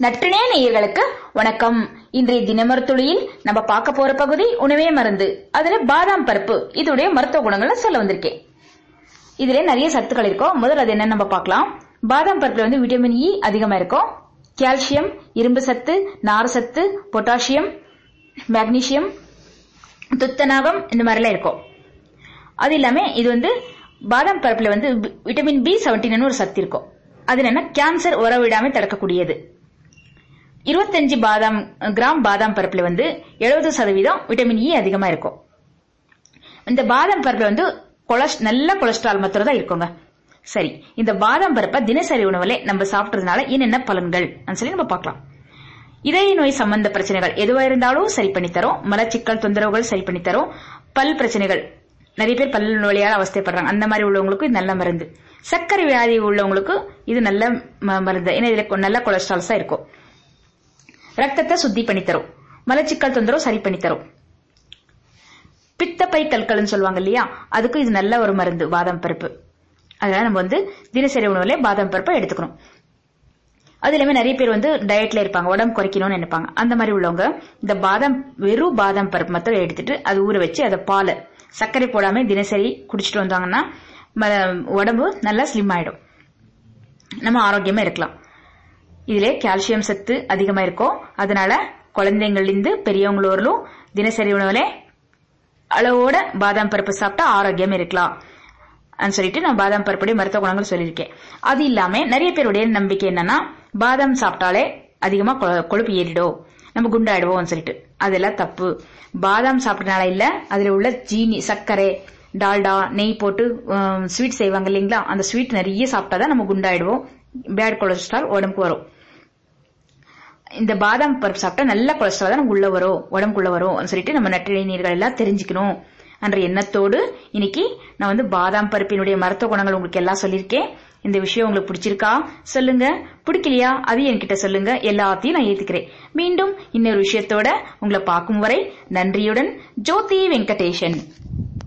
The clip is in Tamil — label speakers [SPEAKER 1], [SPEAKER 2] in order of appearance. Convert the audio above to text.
[SPEAKER 1] நற்றினே நேயர்களுக்கு வணக்கம். இன்றைய தினமருத்துளியில் நம்ம பார்க்க போற பகுதி உணவே மருந்து. அதுல பாதாம் பருப்பு. இதோடைய மருத்துவ குணங்களை சொல்ல வந்திருக்கேன். இதுல நிறைய சத்துக்கள் இருக்கும் முதல்ல அது என்னன்னு நம்ம பார்க்கலாம். பாதாம் பருப்புல வந்து விட்டமின் இ e அதிகமா இருக்கும் கால்சியம் இரும்பு சத்து நார் சத்து பொட்டாசியம் மேக்னீசியம் துத்தநாகம் இந்த மாதிரிலாம் இருக்கும் அது இல்லாம இது வந்து பாதாம் பருப்புல வந்து விட்டமின் பி செவன்டீன் ஒரு சத்து இருக்கும் அது என்னன்னா கேன்சர் உறவிடாம தடுக்கக்கூடியது. இருபத்தஞ்சு பாதாம் கிராம் பாதாம் பருப்புல வந்து எழுபது சதவீதம் விட்டமின் இ அதிகமா இருக்கும். இந்த பாதாம் பருப்புல வந்து கொலஸ்ட் நல்ல கொலஸ்ட்ரால் மாத்திரம் தான் இருக்குங்க. சரி இந்த பாதாம் பருப்பை தினசரி உணவுல நம்ம சாப்பிட்டதுனால என்னென்ன பலன்கள்? சொல்லி நம்ம பார்க்கலாம். இதய நோய் சம்பந்த பிரச்சனைகள் எதுவா இருந்தாலும் சரி பண்ணி தரும். மலச்சிக்கல் தொந்தரவுகள் சரி பண்ணி தரும். பல் பிரச்சனைகள். நிறைய பேர் பல் நோயால் அவஸ்தைப்படுறாங்க. அந்த மாதிரி உள்ளவங்களுக்கு இது நல்ல மருந்து. சர்க்கரை வியாதி உள்ளவங்களுக்கு இது நல்ல மருந்து. ஏன்னா இதுல நல்ல கொலஸ்ட்ரால்ஸா இருக்கும். ரத்தத்தை சுத்தி பண்ணி தரும். மலச்சிக்கல் தொந்தரவு சரி பண்ணி தரும். பித்தப்பை கற்கள்னு சொல்லுவாங்க இல்லையா? அதுக்கும் இது நல்ல ஒரு மருந்து பாதாம் பருப்பு. அதனால நம்ம வந்து தினசரி உணவுல பாதாம் பருப்பை எடுத்துக்கணும். அது இல்லாம நிறைய பேர் வந்து டயட்ல இருப்பாங்க உடம்பு குறைக்கணும்னு நினைப்பாங்க. அந்த மாதிரி உள்ளவங்க இந்த பாதாம் வெறும் பாதாம் பருப்பு மட்டும் எடுத்துட்டு அது ஊற வச்சு அதை பாலை சர்க்கரை போடாம தினசரி குடிச்சிட்டு வந்தாங்கன்னா உடம்பு நல்லா ஸ்லிம் ஆயிடும். நம்ம ஆரோக்கியமா இருக்கலாம். இதுல கால்சியம் சத்து அதிகமா இருக்கும். அதனால குழந்தைங்கள்லேருந்து பெரியவங்களோர்களும் தினசரி உணவுல அளவோட பாதாம் பருப்பு சாப்பிட்டா ஆரோக்கியம் இருக்கலாம். சொல்லிட்டு நான் பாதாம் பருப்புடைய மருத்துவ குணங்கள் சொல்லியிருக்கேன். அது இல்லாம நிறைய பேருடைய நம்பிக்கை என்னன்னா பாதாம் சாப்பிட்டாலே அதிகமா கொழுப்பு ஏறிடும். நம்ம குண்டாயிடுவோம் சொல்லிட்டு. அதெல்லாம் தப்பு. பாதாம் சாப்பிட்டனால இல்ல அதுல உள்ள ஜீனி சர்க்கரை டால்டா நெய் போட்டு ஸ்வீட் செய்வாங்க இல்லைங்களா? அந்த ஸ்வீட் நிறைய சாப்பிட்டாதான் நம்ம குண்டாயிடுவோம். பேட் கொலஸ்ட்ரால் உடம்புக்கு வரும். இந்த பாதாம் பருப்பு சாப்பிட்டா நல்ல கொலஸ்ட்ரால் தான் உள்ள வரும் உடம்புக்குள்ள வரும் சொல்லிட்டு நம்ம நற்றினை நீர்கள் எல்லாம் தெரிஞ்சுக்கணும். என்ற எண்ணத்தோடு இன்னைக்கு நான் வந்து பாதாம் பருப்பினுடைய மருத்துவ குணங்கள் உங்களுக்கு எல்லாம் சொல்லியிருக்கேன். இந்த விஷயம் உங்களுக்கு பிடிச்சிருக்கா? சொல்லுங்க. பிடிக்கலையா? அது என்கிட்ட சொல்லுங்க. எல்லாத்தையும் நான் ஏத்துக்கிறேன். மீண்டும் இன்னொரு விஷயத்தோட உங்களை பார்க்கும் வரை நன்றியுடன் ஜோதி வெங்கடேஷன்